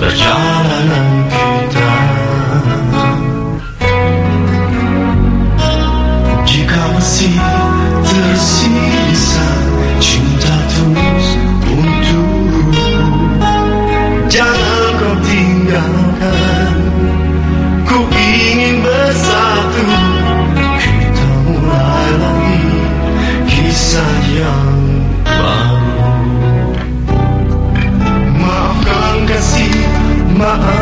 the job. Maafkan